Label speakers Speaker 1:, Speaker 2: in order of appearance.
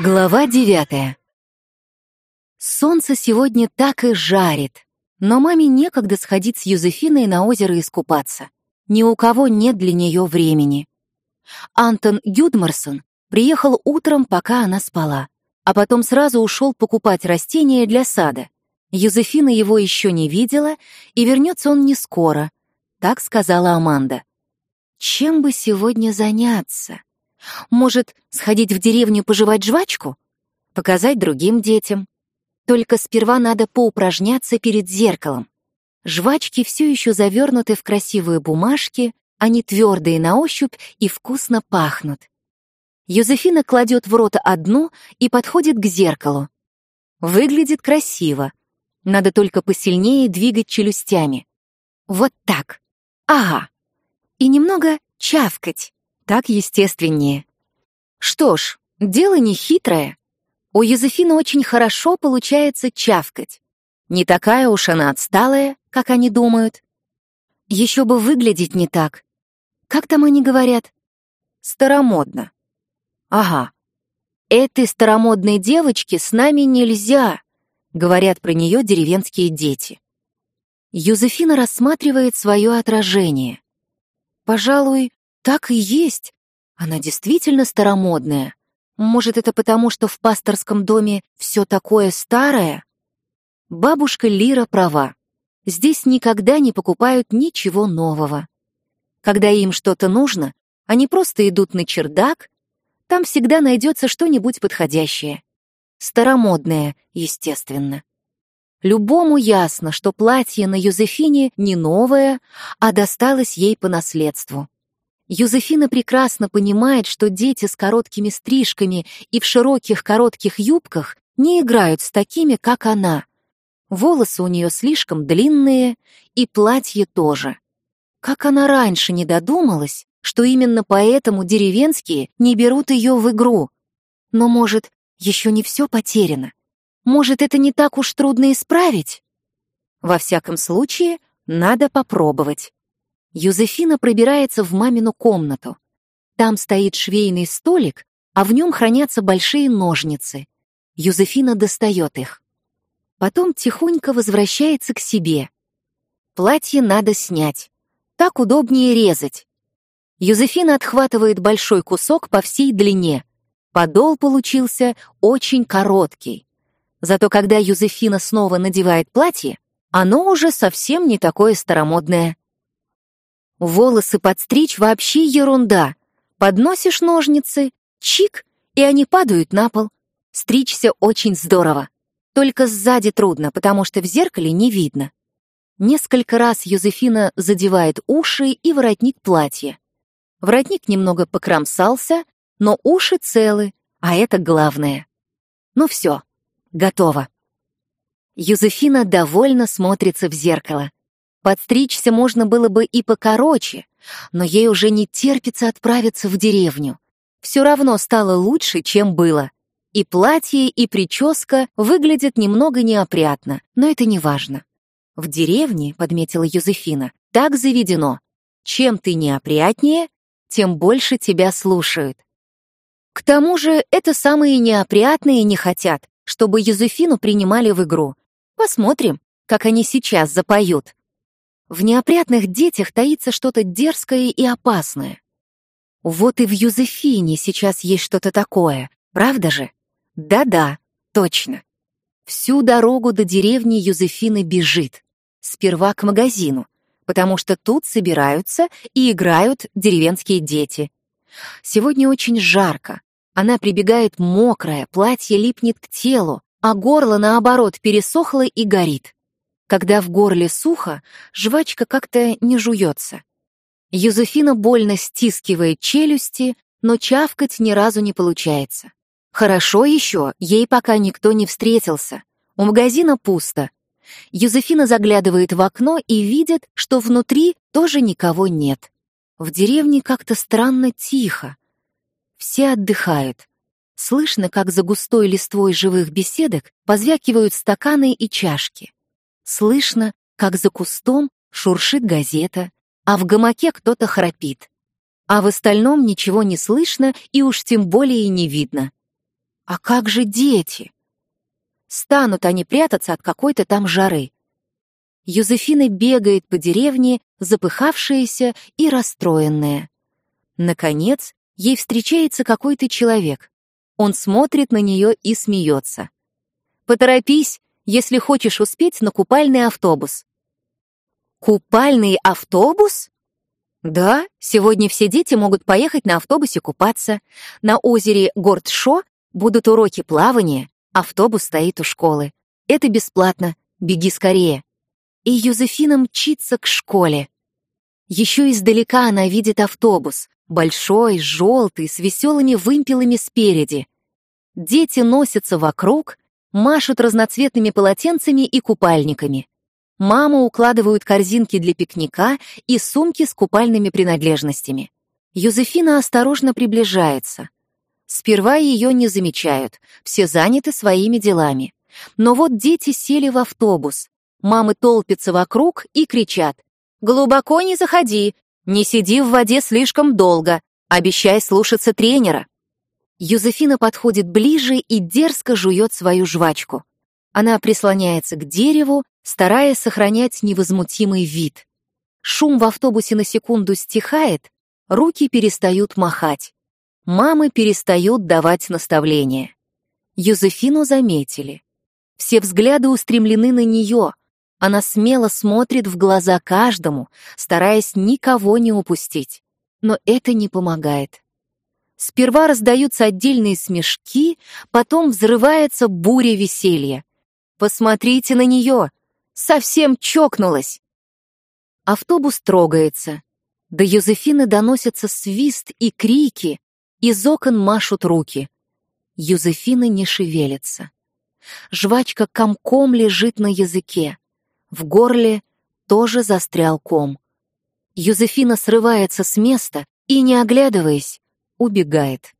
Speaker 1: Глава девятая. Солнце сегодня так и жарит, но маме некогда сходить с Юзефиной на озеро искупаться. Ни у кого нет для нее времени. Антон Гюдмарсон приехал утром, пока она спала, а потом сразу ушел покупать растения для сада. Юзефина его еще не видела, и вернется он не скоро, так сказала Аманда. Чем бы сегодня заняться? Может, сходить в деревню пожевать жвачку? Показать другим детям? Только сперва надо поупражняться перед зеркалом. Жвачки все еще завернуты в красивые бумажки, они твердые на ощупь и вкусно пахнут. Юзефина кладет в рот одну и подходит к зеркалу. Выглядит красиво. Надо только посильнее двигать челюстями. Вот так. Ага. И немного чавкать. Так естественнее. Что ж, дело не хитрое. У Юзефины очень хорошо получается чавкать. Не такая уж она отсталая, как они думают. Еще бы выглядеть не так. Как там они говорят? Старомодно. Ага. Этой старомодной девочке с нами нельзя, говорят про нее деревенские дети. Юзефина рассматривает свое отражение. Пожалуй, так и есть. Она действительно старомодная. Может, это потому, что в пасторском доме все такое старое? Бабушка Лира права. Здесь никогда не покупают ничего нового. Когда им что-то нужно, они просто идут на чердак, там всегда найдется что-нибудь подходящее. Старомодное, естественно. Любому ясно, что платье на Юзефине не новое, а досталось ей по наследству. Юзефина прекрасно понимает, что дети с короткими стрижками и в широких коротких юбках не играют с такими, как она. Волосы у нее слишком длинные, и платье тоже. Как она раньше не додумалась, что именно поэтому деревенские не берут ее в игру. Но, может, еще не все потеряно? Может, это не так уж трудно исправить? Во всяком случае, надо попробовать. Юзефина пробирается в мамину комнату. Там стоит швейный столик, а в нем хранятся большие ножницы. Юзефина достает их. Потом тихонько возвращается к себе. Платье надо снять. Так удобнее резать. Юзефина отхватывает большой кусок по всей длине. Подол получился очень короткий. Зато когда Юзефина снова надевает платье, оно уже совсем не такое старомодное. Волосы подстричь вообще ерунда. Подносишь ножницы, чик, и они падают на пол. Стричься очень здорово. Только сзади трудно, потому что в зеркале не видно. Несколько раз Юзефина задевает уши и воротник платья. Воротник немного покромсался, но уши целы, а это главное. Ну все, готово. Юзефина довольно смотрится в зеркало. Подстричься можно было бы и покороче, но ей уже не терпится отправиться в деревню. Все равно стало лучше, чем было. И платье, и прическа выглядят немного неопрятно, но это не важно. В деревне, подметила Юзефина, так заведено. Чем ты неопрятнее, тем больше тебя слушают. К тому же это самые неопрятные не хотят, чтобы Юзефину принимали в игру. Посмотрим, как они сейчас запоют. В неопрятных детях таится что-то дерзкое и опасное. Вот и в Юзефине сейчас есть что-то такое, правда же? Да-да, точно. Всю дорогу до деревни Юзефины бежит. Сперва к магазину, потому что тут собираются и играют деревенские дети. Сегодня очень жарко. Она прибегает мокрая, платье липнет к телу, а горло, наоборот, пересохло и горит. Когда в горле сухо, жвачка как-то не жуется. Юзефина больно стискивает челюсти, но чавкать ни разу не получается. Хорошо еще, ей пока никто не встретился. У магазина пусто. Юзефина заглядывает в окно и видит, что внутри тоже никого нет. В деревне как-то странно тихо. Все отдыхают. Слышно, как за густой листвой живых беседок позвякивают стаканы и чашки. Слышно, как за кустом шуршит газета, а в гамаке кто-то храпит. А в остальном ничего не слышно и уж тем более не видно. А как же дети? Станут они прятаться от какой-то там жары. Юзефина бегает по деревне, запыхавшаяся и расстроенная. Наконец, ей встречается какой-то человек. Он смотрит на нее и смеется. «Поторопись, если хочешь успеть на купальный автобус». «Купальный автобус?» Да, сегодня все дети могут поехать на автобусе купаться. На озере Гордшо будут уроки плавания, автобус стоит у школы. Это бесплатно, беги скорее. И Юзефина мчится к школе. Еще издалека она видит автобус, большой, желтый, с веселыми вымпелами спереди. Дети носятся вокруг, машут разноцветными полотенцами и купальниками. Маму укладывают корзинки для пикника и сумки с купальными принадлежностями. Юзефина осторожно приближается. Сперва ее не замечают, все заняты своими делами. Но вот дети сели в автобус. Мамы толпятся вокруг и кричат. «Глубоко не заходи! Не сиди в воде слишком долго! Обещай слушаться тренера!» Юзефина подходит ближе и дерзко жует свою жвачку. Она прислоняется к дереву, стараясь сохранять невозмутимый вид. Шум в автобусе на секунду стихает, руки перестают махать. Мамы перестают давать наставления. Юзефину заметили. Все взгляды устремлены на нее. Она смело смотрит в глаза каждому, стараясь никого не упустить. Но это не помогает. Сперва раздаются отдельные смешки, потом взрывается буря веселья. Посмотрите на нее! Совсем чокнулась! Автобус трогается. До Юзефины доносятся свист и крики, из окон машут руки. Юзефина не шевелится. Жвачка комком лежит на языке. В горле тоже застрял ком. Юзефина срывается с места и, не оглядываясь, убегает.